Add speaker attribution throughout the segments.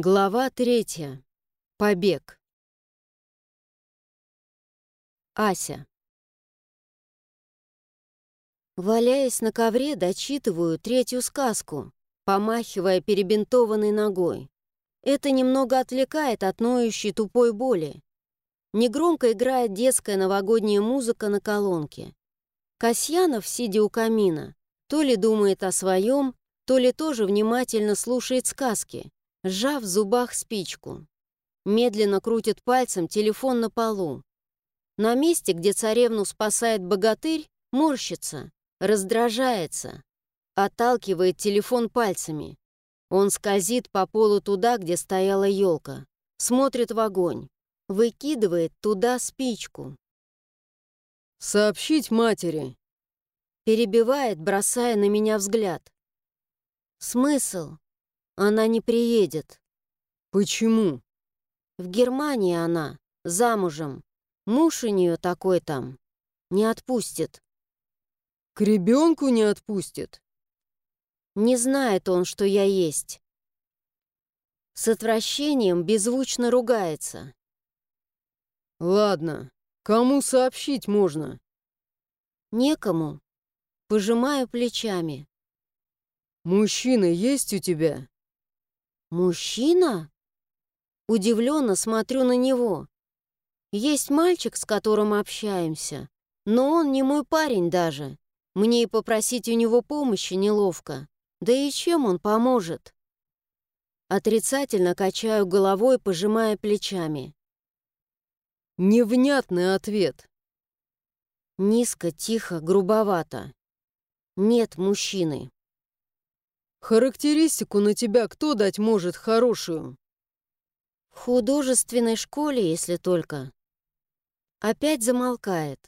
Speaker 1: Глава третья. Побег. Ася. Валяясь на ковре, дочитываю третью сказку, помахивая перебинтованной ногой. Это немного отвлекает от ноющей тупой боли. Негромко играет детская новогодняя музыка на колонке. Касьянов, сидя у камина, то ли думает о своем, то ли тоже внимательно слушает сказки, сжав в зубах спичку. Медленно крутит пальцем телефон на полу. На месте, где царевну спасает богатырь, морщится, раздражается, отталкивает телефон пальцами. Он скользит по полу туда, где стояла елка, смотрит в огонь, выкидывает туда спичку.
Speaker 2: «Сообщить матери!»
Speaker 1: Перебивает, бросая на меня взгляд. «Смысл? Она не приедет».
Speaker 2: «Почему?»
Speaker 1: «В Германии она, замужем. Муж у нее такой там. Не отпустит».
Speaker 2: «К ребенку не отпустит?»
Speaker 1: Не знает он, что я есть. С отвращением беззвучно ругается.
Speaker 2: «Ладно, кому сообщить можно?»
Speaker 1: «Некому». Пожимаю плечами.
Speaker 2: «Мужчина есть у тебя?»
Speaker 1: «Мужчина?» Удивленно смотрю на него. Есть мальчик, с которым общаемся, но он не мой парень даже. Мне и попросить у него помощи неловко. Да и чем он поможет? Отрицательно качаю головой, пожимая плечами.
Speaker 2: Невнятный ответ.
Speaker 1: Низко, тихо, грубовато. Нет мужчины.
Speaker 2: Характеристику на тебя кто дать может хорошую?
Speaker 1: В художественной школе, если только. Опять замолкает.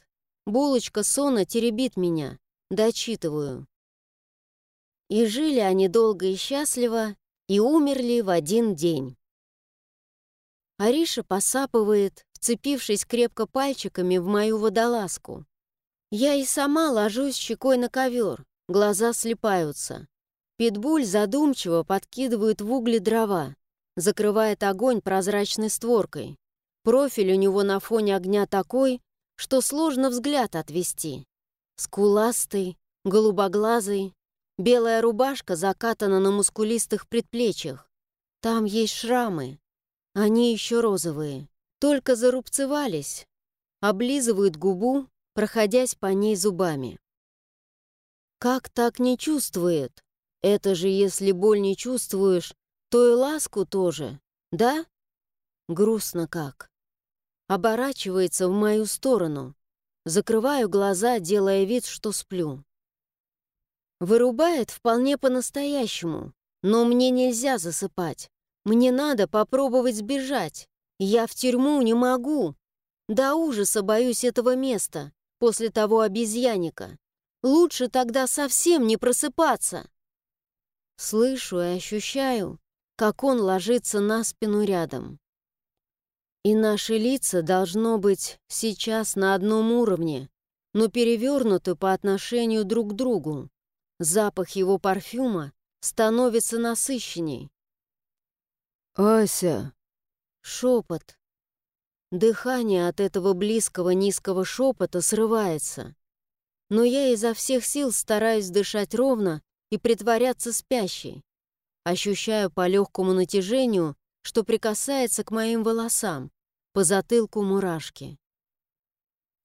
Speaker 1: Булочка сона теребит меня. Дочитываю. И жили они долго и счастливо, и умерли в один день. Ариша посапывает, вцепившись крепко пальчиками в мою водолазку. Я и сама ложусь щекой на ковер, глаза слепаются. Питбуль задумчиво подкидывает в угли дрова, закрывает огонь прозрачной створкой. Профиль у него на фоне огня такой, что сложно взгляд отвести. Скуластый, голубоглазый, белая рубашка закатана на мускулистых предплечьях. Там есть шрамы, они еще розовые, только зарубцевались, облизывают губу, проходясь по ней зубами. Как так не чувствует? Это же если боль не чувствуешь, то и ласку тоже, да? Грустно как. Оборачивается в мою сторону. Закрываю глаза, делая вид, что сплю. Вырубает вполне по-настоящему, но мне нельзя засыпать. Мне надо попробовать сбежать. Я в тюрьму не могу. До ужаса боюсь этого места после того обезьяника. Лучше тогда совсем не просыпаться. Слышу и ощущаю, как он ложится на спину рядом. И наши лица должно быть сейчас на одном уровне, но перевернуты по отношению друг к другу. Запах его парфюма становится насыщенней.
Speaker 2: «Ася!»
Speaker 1: Шепот. Дыхание от этого близкого низкого шепота срывается. Но я изо всех сил стараюсь дышать ровно и притворяться спящей. Ощущаю по легкому натяжению, что прикасается к моим волосам, по затылку мурашки.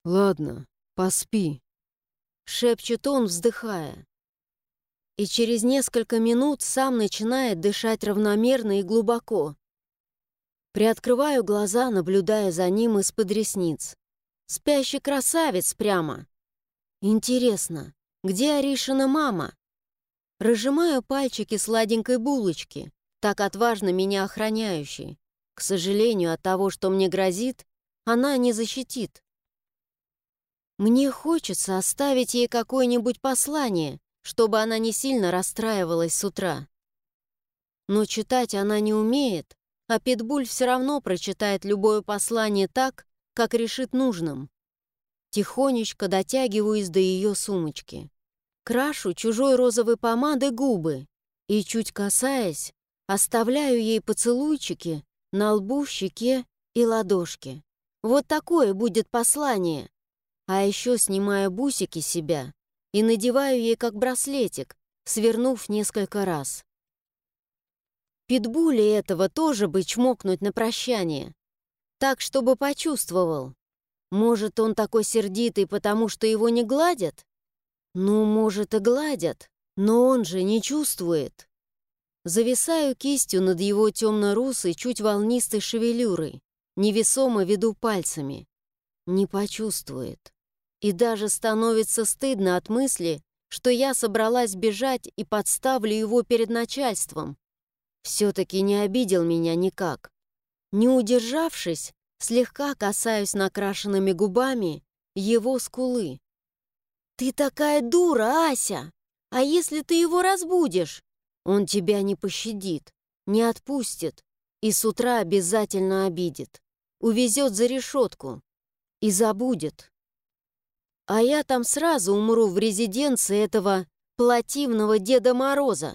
Speaker 2: «Ладно, поспи», —
Speaker 1: шепчет он, вздыхая. И через несколько минут сам начинает дышать равномерно и глубоко, Приоткрываю глаза, наблюдая за ним из-под ресниц. Спящий красавец прямо. Интересно, где Аришина мама? Разжимаю пальчики сладенькой булочки, так отважно меня охраняющей. К сожалению, от того, что мне грозит, она не защитит. Мне хочется оставить ей какое-нибудь послание, чтобы она не сильно расстраивалась с утра. Но читать она не умеет, а Питбуль все равно прочитает любое послание так, как решит нужным. Тихонечко дотягиваюсь до ее сумочки. Крашу чужой розовой помадой губы и, чуть касаясь, Оставляю ей поцелуйчики на лбу, щеке и ладошке. Вот такое будет послание. А еще снимаю бусики себя и надеваю ей как браслетик, свернув несколько раз. Питбули этого тоже бы чмокнуть на прощание. Так, чтобы почувствовал. Может, он такой сердитый, потому что его не гладят? Ну, может, и гладят, но он же не чувствует. Зависаю кистью над его темно-русой, чуть волнистой шевелюрой, невесомо веду пальцами. Не почувствует. И даже становится стыдно от мысли, что я собралась бежать и подставлю его перед начальством. Все-таки не обидел меня никак. Не удержавшись, слегка касаюсь накрашенными губами его скулы. «Ты такая дура, Ася! А если ты его разбудишь?» Он тебя не пощадит, не отпустит и с утра обязательно обидит, увезет за решетку и забудет. А я там сразу умру в резиденции этого плативного Деда Мороза.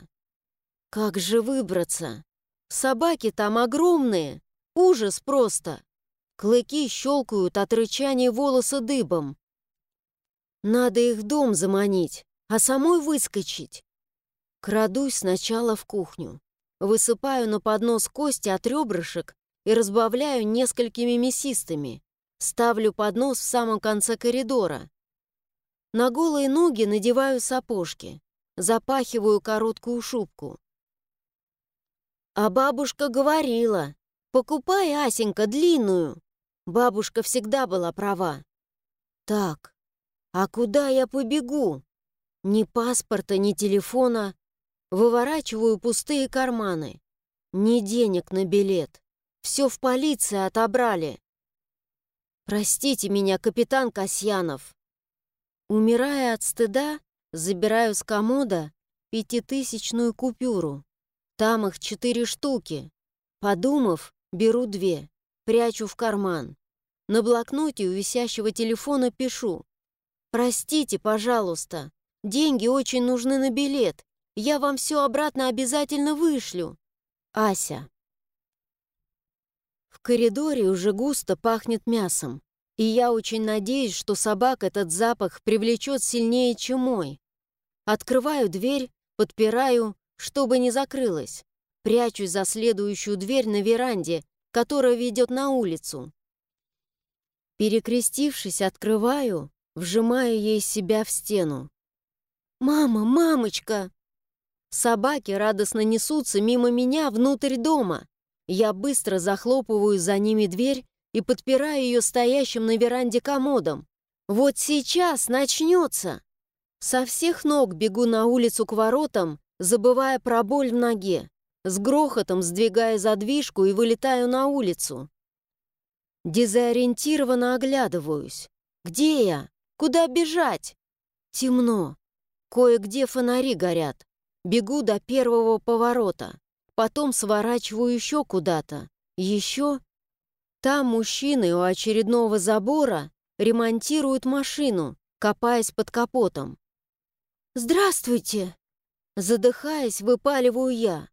Speaker 1: Как же выбраться? Собаки там огромные, ужас просто. Клыки щелкают от рычания волосы дыбом. Надо их в дом заманить, а самой выскочить. Крадусь сначала в кухню. Высыпаю на поднос кости от ребрышек и разбавляю несколькими мясистыми. Ставлю поднос в самом конце коридора. На голые ноги надеваю сапожки. Запахиваю короткую шубку. А бабушка говорила, покупай, Асенька, длинную. Бабушка всегда была права. Так, а куда я побегу? Ни паспорта, ни телефона. Выворачиваю пустые карманы. Ни денег на билет. Все в полиции отобрали. Простите меня, капитан Касьянов. Умирая от стыда, забираю с комода пятитысячную купюру. Там их четыре штуки. Подумав, беру две, прячу в карман. На блокноте у висящего телефона пишу. «Простите, пожалуйста, деньги очень нужны на билет. Я вам все обратно обязательно вышлю. Ася. В коридоре уже густо пахнет мясом, и я очень надеюсь, что собак этот запах привлечет сильнее, чем мой. Открываю дверь, подпираю, чтобы не закрылась. Прячусь за следующую дверь на веранде, которая ведет на улицу. Перекрестившись, открываю, вжимаю ей себя в стену. «Мама, мамочка!» Собаки радостно несутся мимо меня внутрь дома. Я быстро захлопываю за ними дверь и подпираю ее стоящим на веранде комодом. Вот сейчас начнется. Со всех ног бегу на улицу к воротам, забывая про боль в ноге. С грохотом сдвигая задвижку и вылетаю на улицу. Дезориентированно оглядываюсь. Где я? Куда бежать? Темно. Кое-где фонари горят. Бегу до первого поворота, потом сворачиваю еще куда-то. Еще... Там мужчины у очередного забора ремонтируют машину, копаясь под капотом. «Здравствуйте!» Задыхаясь, выпаливаю я.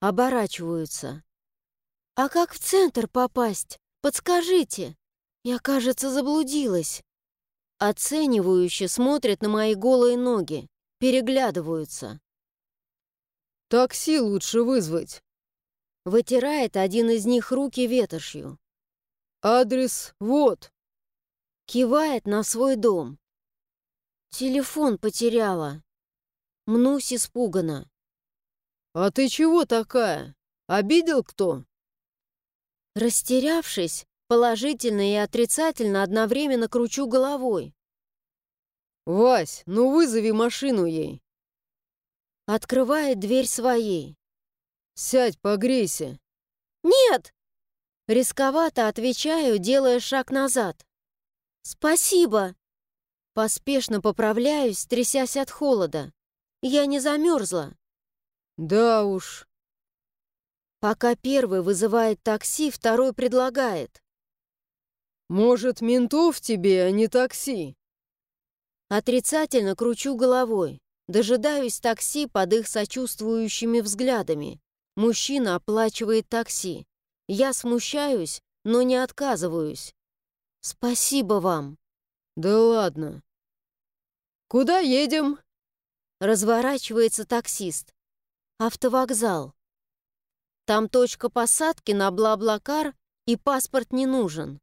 Speaker 1: Оборачиваются. «А как в центр попасть? Подскажите!» Я, кажется, заблудилась. Оценивающе смотрят на мои голые ноги, переглядываются.
Speaker 2: Такси лучше вызвать.
Speaker 1: Вытирает один из них руки ветошью.
Speaker 2: Адрес вот.
Speaker 1: Кивает на свой дом. Телефон потеряла. Мнусь испуганно.
Speaker 2: А ты чего такая? Обидел кто?
Speaker 1: Растерявшись, положительно и отрицательно одновременно кручу головой.
Speaker 2: «Вась, ну вызови машину ей!»
Speaker 1: Открывает дверь своей.
Speaker 2: «Сядь, погрейся».
Speaker 1: «Нет!» Рисковато отвечаю, делая шаг назад. «Спасибо!» Поспешно поправляюсь, трясясь от холода. Я не замерзла.
Speaker 2: «Да уж».
Speaker 1: Пока первый вызывает такси, второй предлагает.
Speaker 2: «Может, ментов тебе, а не такси?»
Speaker 1: Отрицательно кручу головой. Дожидаюсь такси под их сочувствующими взглядами. Мужчина оплачивает такси. Я смущаюсь, но не отказываюсь. Спасибо вам.
Speaker 2: Да ладно. Куда едем?
Speaker 1: Разворачивается таксист. Автовокзал. Там точка посадки на Бла-Блакар и паспорт не нужен.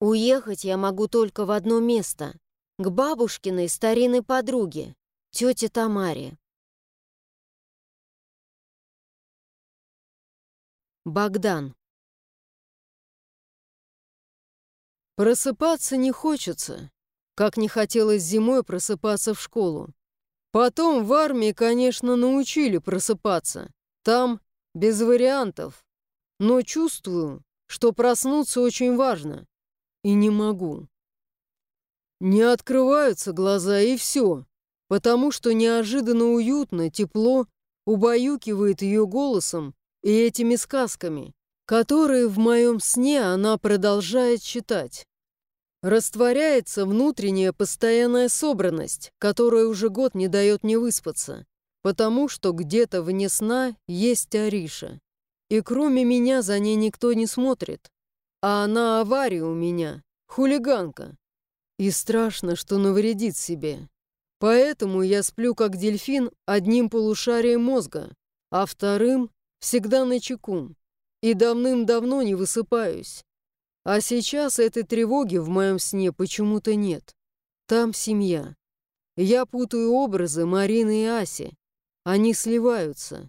Speaker 1: Уехать я могу только в одно место. К бабушкиной старинной подруге, тете Тамаре. Богдан.
Speaker 2: Просыпаться не хочется, как не хотелось зимой просыпаться в школу. Потом в армии, конечно, научили просыпаться. Там без вариантов. Но чувствую, что проснуться очень важно. И не могу. Не открываются глаза, и все. Потому что неожиданно уютно, тепло убаюкивает ее голосом и этими сказками, которые в моем сне она продолжает читать. Растворяется внутренняя постоянная собранность, которая уже год не дает мне выспаться, потому что где-то вне сна есть Ариша. И кроме меня за ней никто не смотрит. А она авария у меня, хулиганка. И страшно, что навредит себе. Поэтому я сплю как дельфин одним полушарием мозга, а вторым всегда на чеку. И давным-давно не высыпаюсь. А сейчас этой тревоги в моем сне почему-то нет. Там семья. Я путаю образы Марины и Аси. Они сливаются.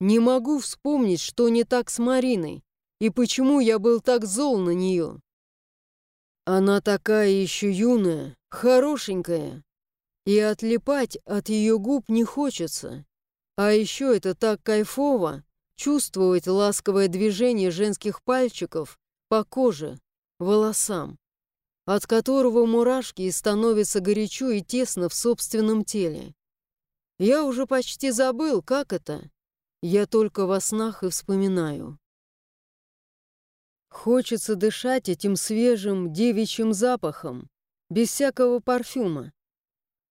Speaker 2: Не могу вспомнить, что не так с Мариной, и почему я был так зол на нее. Она такая еще юная, хорошенькая, и отлипать от ее губ не хочется. А еще это так кайфово, чувствовать ласковое движение женских пальчиков по коже, волосам, от которого мурашки и становится горячо и тесно в собственном теле. Я уже почти забыл, как это я только во снах и вспоминаю. Хочется дышать этим свежим девичьим запахом, без всякого парфюма.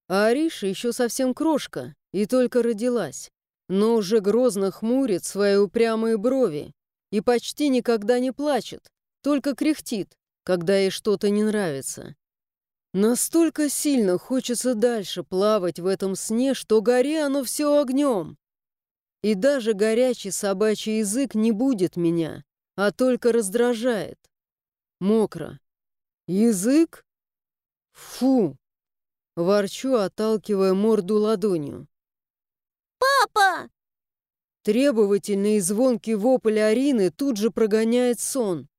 Speaker 2: А Ариша еще совсем крошка и только родилась, но уже грозно хмурит свои упрямые брови и почти никогда не плачет, только кряхтит, когда ей что-то не нравится. Настолько сильно хочется дальше плавать в этом сне, что гори оно все огнем, и даже горячий собачий язык не будет меня, а только раздражает. Мокро. Язык? Фу! Ворчу, отталкивая морду ладонью.
Speaker 3: «Папа!»
Speaker 2: Требовательный и звонкий вопль Арины тут же прогоняет сон.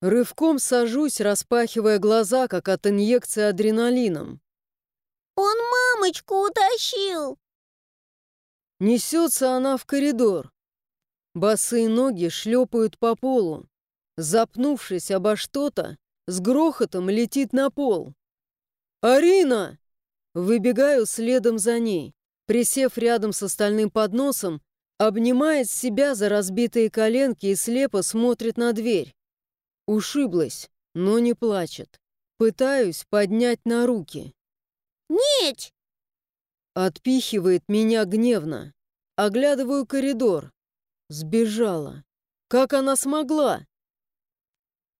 Speaker 2: Рывком сажусь, распахивая глаза, как от инъекции адреналином.
Speaker 3: «Он мамочку утащил!»
Speaker 2: Несется она в коридор. Босые ноги шлепают по полу. Запнувшись обо что-то, с грохотом летит на пол. «Арина!» Выбегаю следом за ней. Присев рядом с остальным подносом, обнимает себя за разбитые коленки и слепо смотрит на дверь. Ушиблась, но не плачет. Пытаюсь поднять на руки.
Speaker 3: «Нет!»
Speaker 2: Отпихивает меня гневно. Оглядываю коридор. Сбежала. Как она смогла?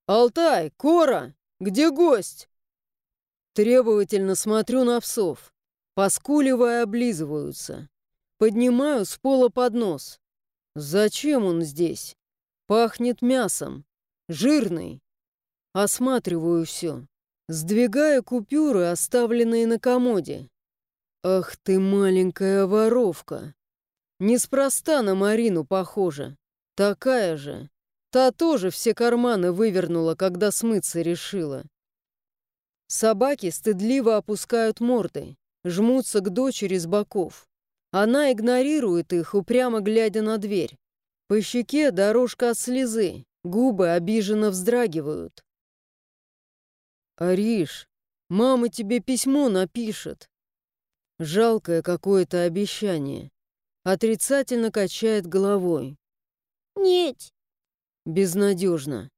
Speaker 2: «Алтай! Кора! Где гость?» Требовательно смотрю на псов. Поскуливая, облизываются. Поднимаю с пола поднос. Зачем он здесь? Пахнет мясом. Жирный. Осматриваю все. Сдвигаю купюры, оставленные на комоде. «Ах ты, маленькая воровка! Неспроста на Марину похожа. Такая же. Та тоже все карманы вывернула, когда смыться решила». Собаки стыдливо опускают морды, жмутся к дочери с боков. Она игнорирует их, упрямо глядя на дверь. По щеке дорожка от слезы, губы обиженно вздрагивают. «Ариш, мама тебе письмо напишет», Жалкое какое-то обещание. Отрицательно качает головой.
Speaker 3: «Нет».
Speaker 2: Безнадежно.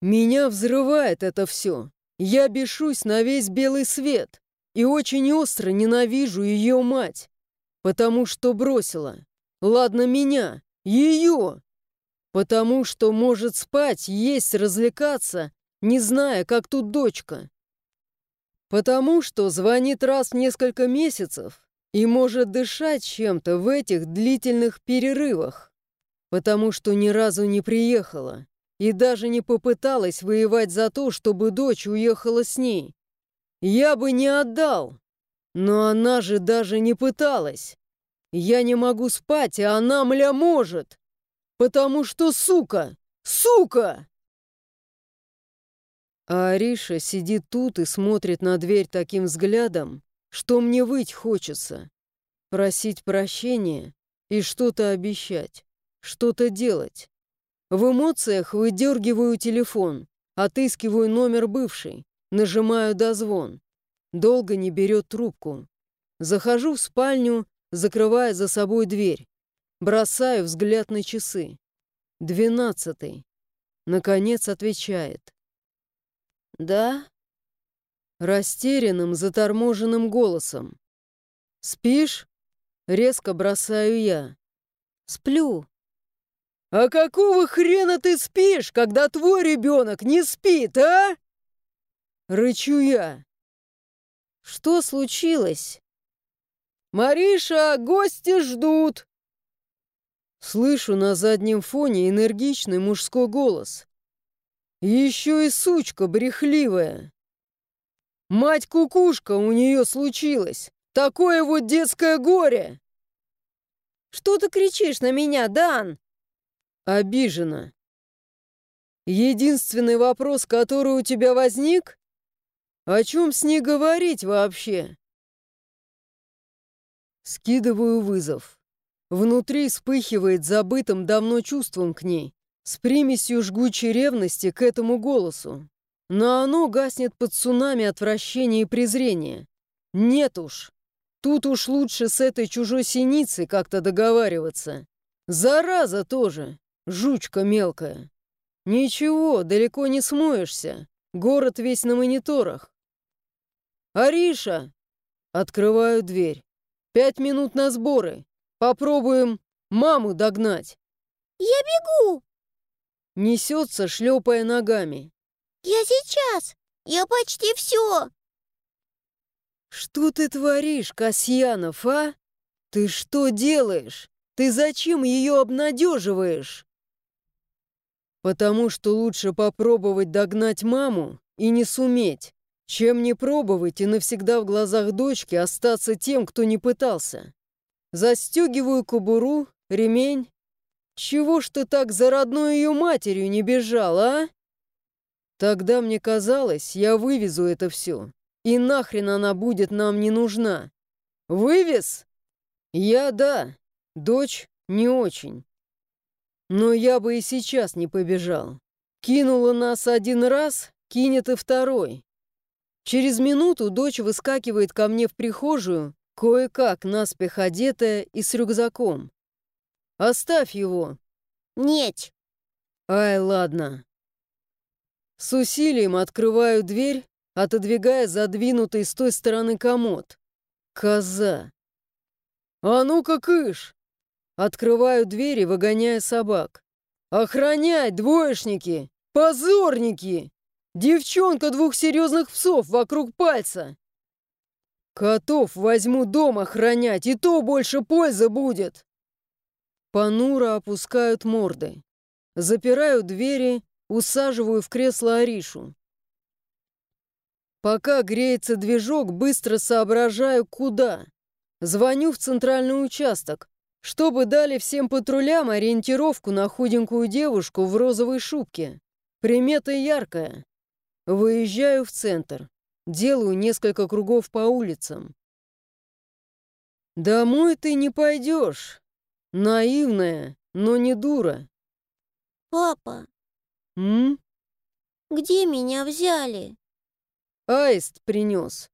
Speaker 2: Меня взрывает это все. Я бешусь на весь белый свет и очень остро ненавижу ее мать, потому что бросила. Ладно меня, Ее! Потому что может спать, есть, развлекаться, не зная, как тут дочка. Потому что звонит раз в несколько месяцев и может дышать чем-то в этих длительных перерывах. Потому что ни разу не приехала и даже не попыталась воевать за то, чтобы дочь уехала с ней. Я бы не отдал, но она же даже не пыталась. Я не могу спать, а она, мля, может. Потому что, сука, сука! А Ариша сидит тут и смотрит на дверь таким взглядом, что мне выть хочется. Просить прощения и что-то обещать, что-то делать. В эмоциях выдергиваю телефон, отыскиваю номер бывший, нажимаю дозвон. Долго не берет трубку. Захожу в спальню, закрывая за собой дверь. Бросаю взгляд на часы. Двенадцатый. Наконец отвечает. «Да?» Растерянным, заторможенным голосом. «Спишь?» Резко бросаю я. «Сплю». «А какого хрена ты спишь, когда твой ребенок не спит, а?» Рычу я.
Speaker 1: «Что случилось?»
Speaker 2: «Мариша, гости ждут!» Слышу на заднем фоне энергичный мужской голос. Еще и сучка брехливая. Мать-кукушка у нее случилась. Такое вот детское горе.
Speaker 1: Что ты кричишь на меня, Дан?
Speaker 2: Обижена. Единственный вопрос, который у тебя возник? О чем с ней говорить вообще? Скидываю вызов. Внутри вспыхивает забытым давно чувством к ней, с примесью жгучей ревности к этому голосу. Но оно гаснет под цунами отвращения и презрения. Нет уж. Тут уж лучше с этой чужой синицей как-то договариваться. Зараза тоже, жучка мелкая. Ничего, далеко не смоешься. Город весь на мониторах. «Ариша!» Открываю дверь. «Пять минут на сборы. Попробуем маму догнать».
Speaker 3: «Я бегу!»
Speaker 2: Несется, шлепая ногами.
Speaker 3: «Я сейчас! Я почти все!»
Speaker 2: «Что ты творишь, Касьянов, а? Ты что делаешь? Ты зачем ее обнадеживаешь?» «Потому что лучше попробовать догнать маму и не суметь, чем не пробовать и навсегда в глазах дочки остаться тем, кто не пытался. Застегиваю кобуру, ремень. Чего ж ты так за родной ее матерью не бежал, а?» Тогда мне казалось, я вывезу это все. И нахрен она будет нам не нужна. Вывез? Я да. Дочь не очень. Но я бы и сейчас не побежал. Кинула нас один раз, кинет и второй. Через минуту дочь выскакивает ко мне в прихожую, кое-как наспех одетая и с рюкзаком. «Оставь его!»
Speaker 3: «Нет!»
Speaker 2: «Ай, ладно!» С усилием открываю дверь, отодвигая задвинутый с той стороны комод. Коза. «А ну-ка, кыш!» Открываю дверь и выгоняя собак. «Охранять, двоечники! Позорники! Девчонка двух серьезных псов вокруг пальца!» «Котов возьму дом охранять, и то больше пользы будет!» Понуро опускают морды. Запираю двери Усаживаю в кресло Аришу. Пока греется движок, быстро соображаю, куда. Звоню в центральный участок, чтобы дали всем патрулям ориентировку на худенькую девушку в розовой шубке. Примета яркая. Выезжаю в центр. Делаю несколько кругов по улицам. Домой ты не пойдешь. Наивная, но не дура.
Speaker 3: «Папа,
Speaker 2: «М?»
Speaker 3: «Где меня взяли?»
Speaker 2: «Аист принес.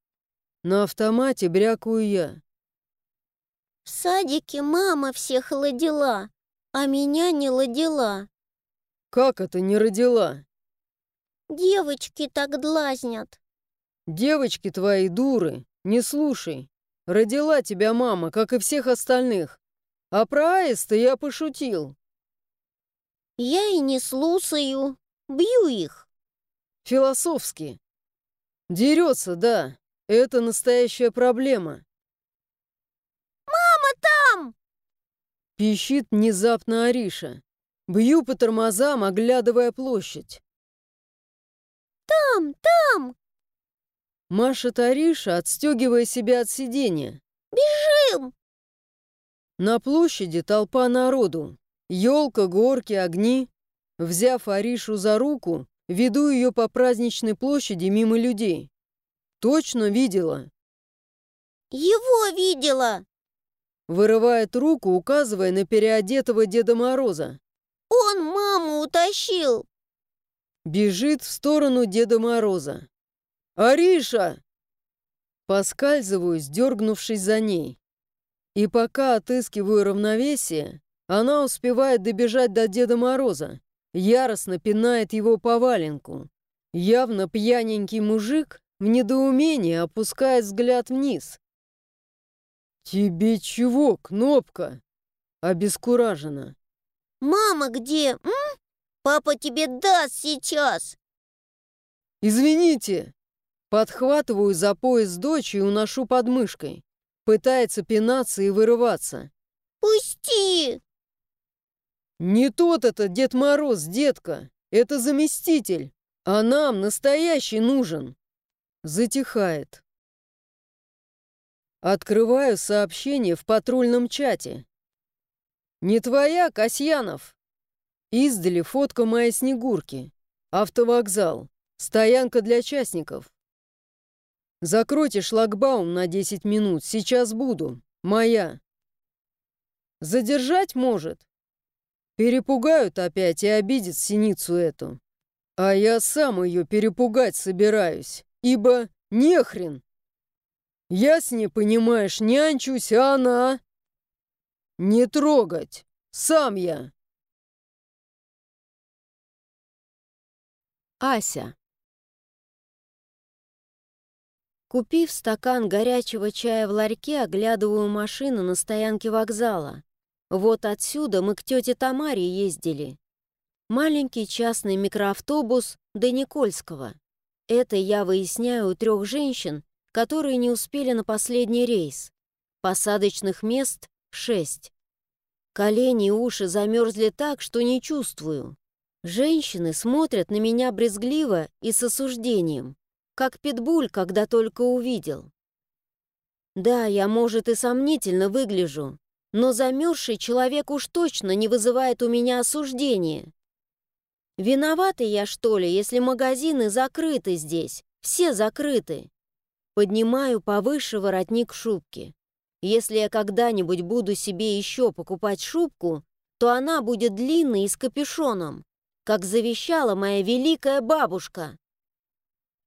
Speaker 2: На автомате брякую я».
Speaker 3: «В садике мама всех ладила, а меня не ладила».
Speaker 2: «Как это не родила?»
Speaker 3: «Девочки так длазнят».
Speaker 2: «Девочки твои дуры, не слушай. Родила тебя мама, как и всех остальных. А про аиста я пошутил.
Speaker 3: Я и не слушаю. Бью их.
Speaker 2: Философски. Дерется, да. Это настоящая проблема.
Speaker 3: «Мама там!»
Speaker 2: Пищит внезапно Ариша. Бью по тормозам, оглядывая площадь.
Speaker 3: «Там, там!
Speaker 2: Машет Ариша, отстегивая себя от сиденья.
Speaker 3: Бежим!»
Speaker 2: На площади толпа народу. Елка, горки, огни. Взяв Аришу за руку, веду ее по праздничной площади мимо людей. Точно видела.
Speaker 3: «Его видела!
Speaker 2: Вырывает руку, указывая на переодетого Деда Мороза.
Speaker 3: Он маму утащил!»
Speaker 2: Бежит в сторону Деда Мороза. «Ариша!» Поскальзываюсь, дергнувшись за ней. И пока отыскиваю равновесие, она успевает добежать до Деда Мороза, яростно пинает его по валенку. Явно пьяненький мужик в недоумении опускает взгляд вниз. «Тебе чего, Кнопка?» Обескуражена.
Speaker 3: «Мама где? М? Папа тебе даст сейчас!»
Speaker 2: «Извините!» Подхватываю за пояс дочь и уношу под мышкой. Пытается пинаться и вырываться.
Speaker 3: «Пусти!»
Speaker 2: «Не тот это Дед Мороз, детка! Это заместитель! А нам настоящий нужен!» Затихает. Открываю сообщение в патрульном чате. «Не твоя, Касьянов!» Издали фотка моей Снегурки. Автовокзал. Стоянка для частников. Закройте шлагбаум на 10 минут. Сейчас буду. Моя. Задержать может? Перепугают опять и обидят синицу эту. А я сам ее перепугать собираюсь, ибо нехрен. Я с ней, понимаешь, нянчусь, а она... Не трогать. Сам я.
Speaker 1: Ася. Купив стакан горячего чая в ларьке, оглядываю машину на стоянке вокзала. Вот отсюда мы к тете Тамаре ездили. Маленький частный микроавтобус до Никольского. Это я выясняю у трех женщин, которые не успели на последний рейс. Посадочных мест — шесть. Колени и уши замерзли так, что не чувствую. Женщины смотрят на меня брезгливо и с осуждением как питбуль, когда только увидел. Да, я, может, и сомнительно выгляжу, но замерзший человек уж точно не вызывает у меня осуждения. Виновата я, что ли, если магазины закрыты здесь, все закрыты? Поднимаю повыше воротник шубки. Если я когда-нибудь буду себе еще покупать шубку, то она будет длинной и с капюшоном, как завещала моя великая бабушка.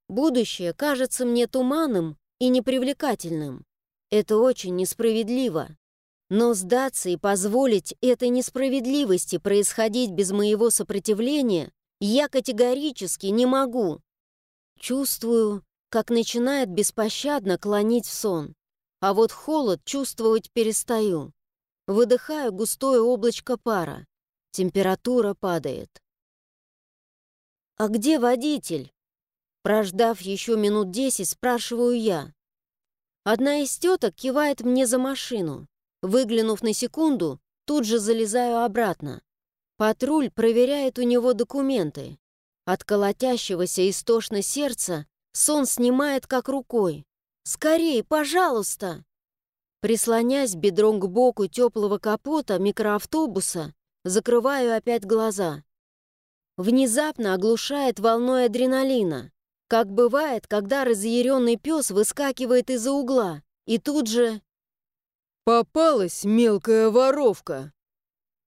Speaker 1: Будущее кажется мне туманным и непривлекательным. Это очень несправедливо. Но сдаться и позволить этой несправедливости происходить без моего сопротивления я категорически не могу. Чувствую, как начинает беспощадно клонить в сон. А вот холод чувствовать перестаю. Выдыхаю густое облачко пара. Температура падает. «А где водитель?» Прождав еще минут десять, спрашиваю я. Одна из теток кивает мне за машину. Выглянув на секунду, тут же залезаю обратно. Патруль проверяет у него документы. От колотящегося истошно сердца сон снимает как рукой. «Скорей, пожалуйста!» Прислонясь бедром к боку теплого капота микроавтобуса, закрываю опять глаза. Внезапно оглушает волной адреналина. Как бывает, когда разъяренный пес выскакивает из-за угла, и тут же...
Speaker 2: «Попалась мелкая воровка!»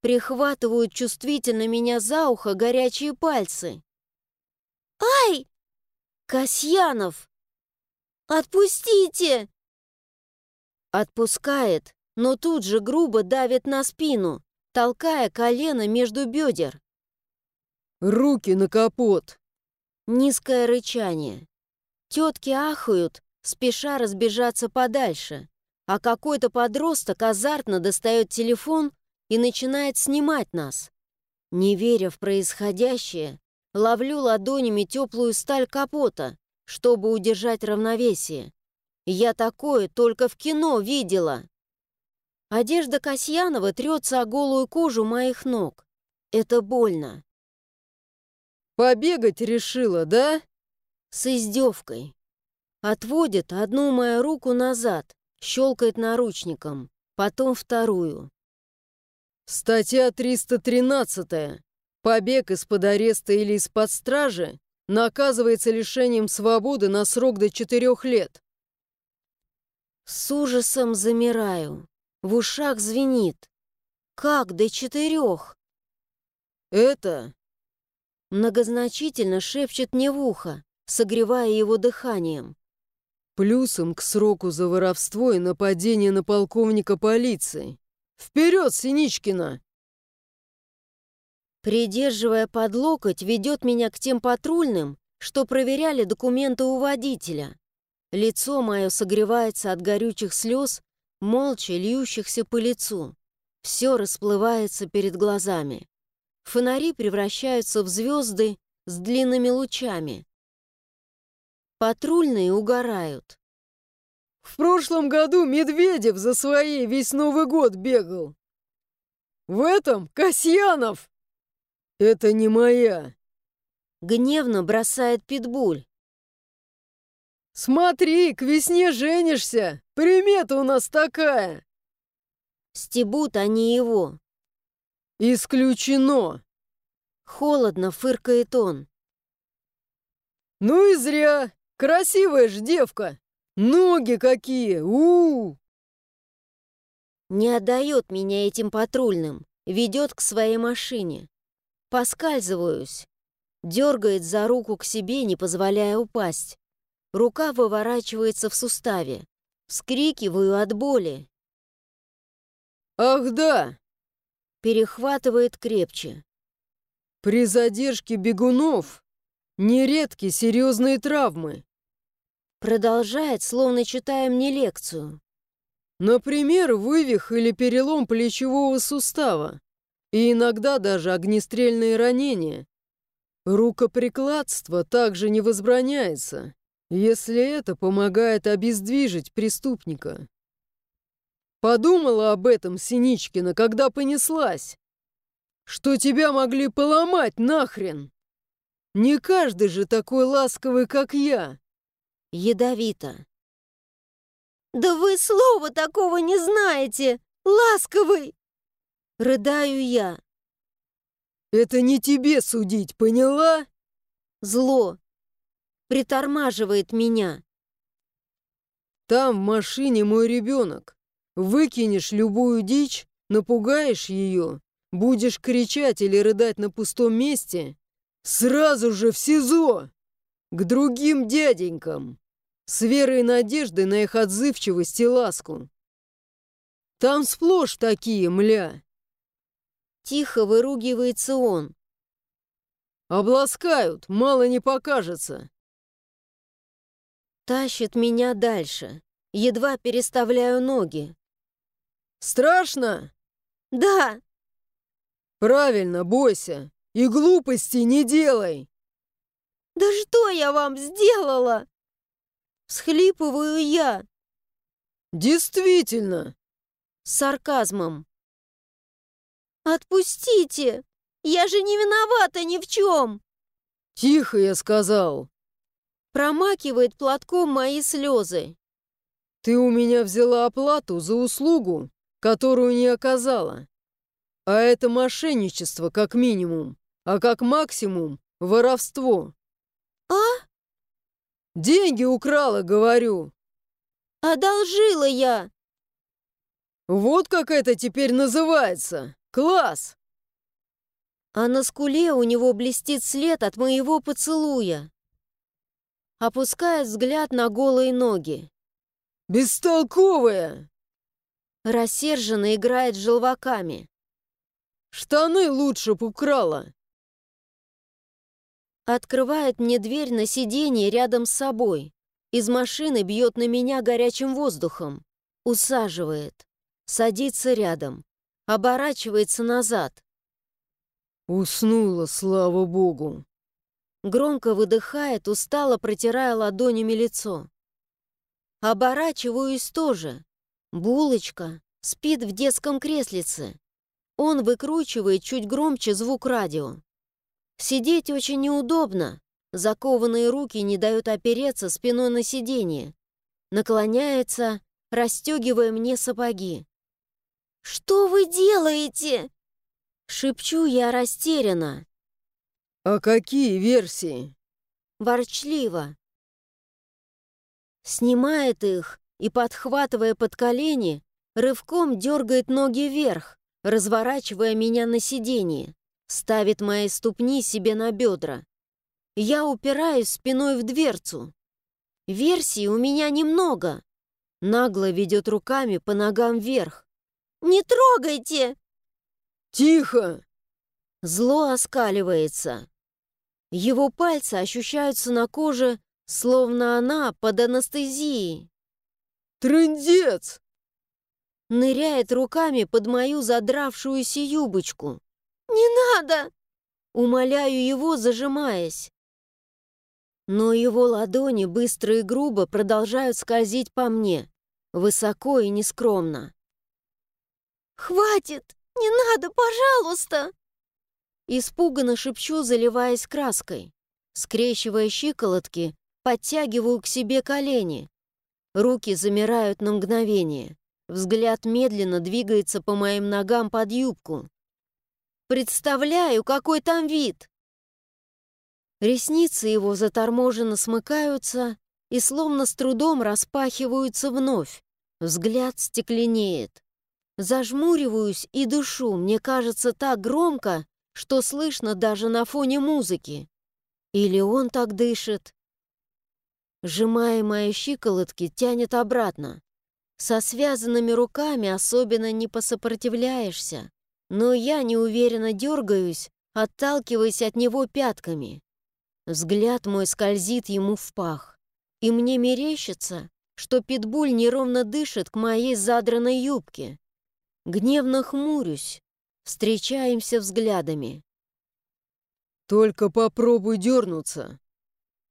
Speaker 1: Прихватывают чувствительно меня за ухо горячие пальцы.
Speaker 3: «Ай!»
Speaker 1: «Касьянов!»
Speaker 3: «Отпустите!»
Speaker 1: Отпускает, но тут же грубо давит на спину, толкая колено между бедер.
Speaker 2: «Руки на капот!»
Speaker 1: Низкое рычание. Тетки ахают, спеша разбежаться подальше, а какой-то подросток азартно достает телефон и начинает снимать нас. Не веря в происходящее, ловлю ладонями теплую сталь капота, чтобы удержать равновесие. Я такое только в кино видела. Одежда Касьянова трется о голую кожу моих ног. Это больно.
Speaker 2: «Побегать решила, да?»
Speaker 1: С издевкой. Отводит одну мою руку назад, щелкает наручником, потом вторую.
Speaker 2: Статья 313. Побег из-под ареста или из-под стражи наказывается лишением свободы на срок до четырех лет.
Speaker 1: С ужасом замираю. В ушах звенит. Как до четырех?
Speaker 2: Это...
Speaker 1: Многозначительно шепчет мне в ухо, согревая его дыханием.
Speaker 2: Плюсом к сроку за воровство и нападение на полковника полиции. Вперед, Синичкина!
Speaker 1: Придерживая под локоть, ведет меня к тем патрульным, что проверяли документы у водителя. Лицо мое согревается от горючих слез, молча льющихся по лицу. Все расплывается перед глазами. Фонари превращаются в звезды с длинными лучами. Патрульные угорают.
Speaker 2: В прошлом году Медведев за своей весь Новый год бегал. В этом Касьянов! «Это не моя!»
Speaker 1: Гневно бросает питбуль.
Speaker 2: «Смотри, к весне женишься! Примета у нас такая!»
Speaker 1: Стебут они его.
Speaker 2: «Исключено!»
Speaker 1: Холодно фыркает он.
Speaker 2: «Ну и зря! Красивая ж девка! Ноги какие! у, -у, -у
Speaker 1: Не отдает меня этим патрульным, ведет к своей машине. Поскальзываюсь. Дергает за руку к себе, не позволяя упасть. Рука выворачивается в суставе. Вскрикиваю от боли.
Speaker 2: «Ах да!»
Speaker 1: Перехватывает крепче.
Speaker 2: «При задержке бегунов нередки серьезные травмы».
Speaker 1: Продолжает, словно читая мне лекцию.
Speaker 2: Например, вывих или перелом плечевого сустава и иногда даже огнестрельные ранения. Рукоприкладство также не возбраняется, если это помогает обездвижить преступника. Подумала об этом Синичкина, когда понеслась. Что тебя могли поломать нахрен? Не каждый же такой ласковый, как я.
Speaker 1: Ядовито. Да вы слова такого не знаете! Ласковый! Рыдаю я.
Speaker 2: «Это не тебе судить, поняла?»
Speaker 1: Зло. Притормаживает меня.
Speaker 2: «Там в машине мой ребенок. Выкинешь любую дичь, напугаешь ее, будешь кричать или рыдать на пустом месте, сразу же в СИЗО! К другим дяденькам!» С верой и надеждой на их отзывчивость и ласку. Там сплошь такие, мля.
Speaker 1: Тихо выругивается он.
Speaker 2: «Обласкают, мало не покажется!»
Speaker 1: Тащит меня дальше. Едва переставляю ноги.
Speaker 2: «Страшно?»
Speaker 1: «Да!»
Speaker 2: «Правильно, бойся! И глупости не делай!»
Speaker 1: «Да что я вам сделала?» Схлипываю я.
Speaker 2: «Действительно!»
Speaker 1: С сарказмом. «Отпустите! Я же не виновата ни в чем!»
Speaker 2: «Тихо, я сказал!»
Speaker 1: Промакивает платком мои слезы.
Speaker 2: «Ты у меня взяла оплату за услугу, которую не оказала. А это мошенничество, как минимум, а как максимум — воровство». «Деньги украла, говорю».
Speaker 1: «Одолжила я».
Speaker 2: «Вот как это теперь называется!» Класс!»
Speaker 1: А на скуле у него блестит след от моего поцелуя. Опускает взгляд на голые ноги.
Speaker 2: «Бестолковая!»
Speaker 1: Рассерженно играет желваками.
Speaker 2: «Штаны лучше б украла!»
Speaker 1: Открывает мне дверь на сиденье рядом с собой. Из машины бьет на меня горячим воздухом. Усаживает. Садится рядом оборачивается назад.
Speaker 2: Уснула, слава богу.
Speaker 1: Громко выдыхает, устало протирая ладонями лицо. Оборачиваюсь тоже. Булочка спит в детском креслице. Он выкручивает чуть громче звук радио. Сидеть очень неудобно. Закованные руки не дают опереться спиной на сиденье. Наклоняется, расстегивая мне сапоги. «Что вы делаете?» Шепчу я растерянно.
Speaker 2: «А какие версии?»
Speaker 1: Ворчливо. Снимает их и, подхватывая под колени, рывком дергает ноги вверх, разворачивая меня на сиденье, ставит мои ступни себе на бедра. Я упираюсь спиной в дверцу. Версий у меня немного. Нагло ведет руками по ногам вверх. «Не трогайте!»
Speaker 2: «Тихо!»
Speaker 1: Зло оскаливается. Его пальцы ощущаются на коже, словно она под анестезией.
Speaker 2: «Трындец!»
Speaker 1: Ныряет руками под мою задравшуюся юбочку.
Speaker 3: «Не надо!»
Speaker 1: Умоляю его, зажимаясь. Но его ладони быстро и грубо продолжают скользить по мне, высоко и нескромно.
Speaker 3: «Хватит! Не надо, пожалуйста!»
Speaker 1: Испуганно шепчу, заливаясь краской. Скрещивая щиколотки, подтягиваю к себе колени. Руки замирают на мгновение. Взгляд медленно двигается по моим ногам под юбку. Представляю, какой там вид! Ресницы его заторможенно смыкаются и словно с трудом распахиваются вновь. Взгляд стекленеет. Зажмуриваюсь и душу, мне кажется, так громко, что слышно даже на фоне музыки. Или он так дышит. Сжимая мои щиколотки, тянет обратно. Со связанными руками особенно не посопротивляешься, но я неуверенно дергаюсь, отталкиваясь от него пятками. Взгляд мой скользит ему в пах, и мне мерещится, что питбуль неровно дышит к моей задранной юбке. Гневно хмурюсь, Встречаемся взглядами.
Speaker 2: «Только попробуй дернуться!»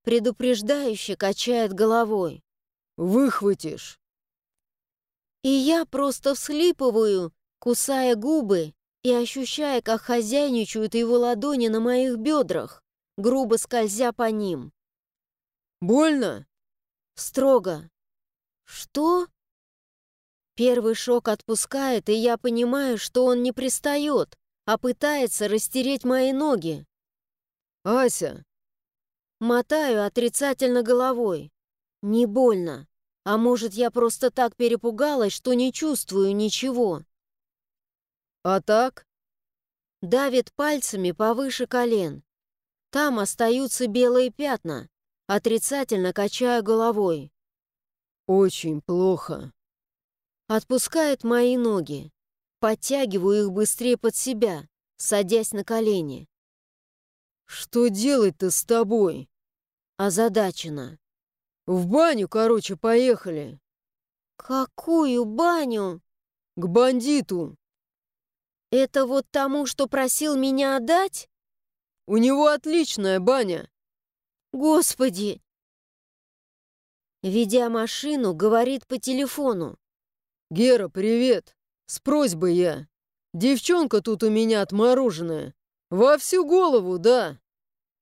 Speaker 1: Предупреждающе качает головой.
Speaker 2: «Выхватишь!»
Speaker 1: И я просто всхлипываю, кусая губы и ощущая, как хозяйничают его ладони на моих бедрах, грубо скользя по ним.
Speaker 2: «Больно?»
Speaker 1: Строго. «Что?» Первый шок отпускает, и я понимаю, что он не пристает, а пытается растереть мои ноги.
Speaker 2: «Ася!»
Speaker 1: Мотаю отрицательно головой. Не больно. А может, я просто так перепугалась, что не чувствую ничего.
Speaker 2: «А так?»
Speaker 1: Давит пальцами повыше колен. Там остаются белые пятна. Отрицательно качаю головой.
Speaker 2: «Очень плохо».
Speaker 1: Отпускает мои ноги. Подтягиваю их быстрее под себя, садясь на колени.
Speaker 2: «Что делать-то с тобой?»
Speaker 1: Озадачена.
Speaker 2: «В баню, короче, поехали».
Speaker 1: «Какую баню?»
Speaker 2: «К бандиту».
Speaker 1: «Это вот тому, что просил меня отдать?»
Speaker 2: «У него отличная баня».
Speaker 1: «Господи!» Ведя машину, говорит по телефону.
Speaker 2: «Гера, привет! С просьбой я. Девчонка тут у меня отмороженная. Во всю голову, да!»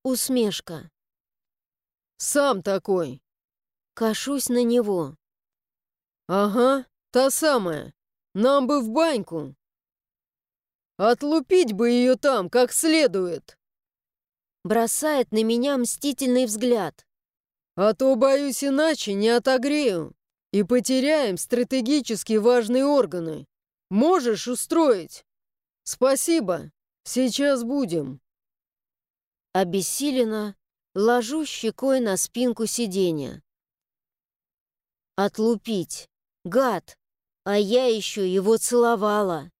Speaker 1: Усмешка.
Speaker 2: «Сам такой!»
Speaker 1: Кашусь на него.
Speaker 2: «Ага, та самая. Нам бы в баньку. Отлупить бы ее там, как следует!»
Speaker 1: Бросает на меня мстительный взгляд.
Speaker 2: «А то, боюсь, иначе не отогрею!» и потеряем стратегически важные органы. Можешь устроить? Спасибо. Сейчас будем.
Speaker 1: Обессиленно ложу щекой на спинку сиденья. Отлупить. Гад. А я еще его целовала.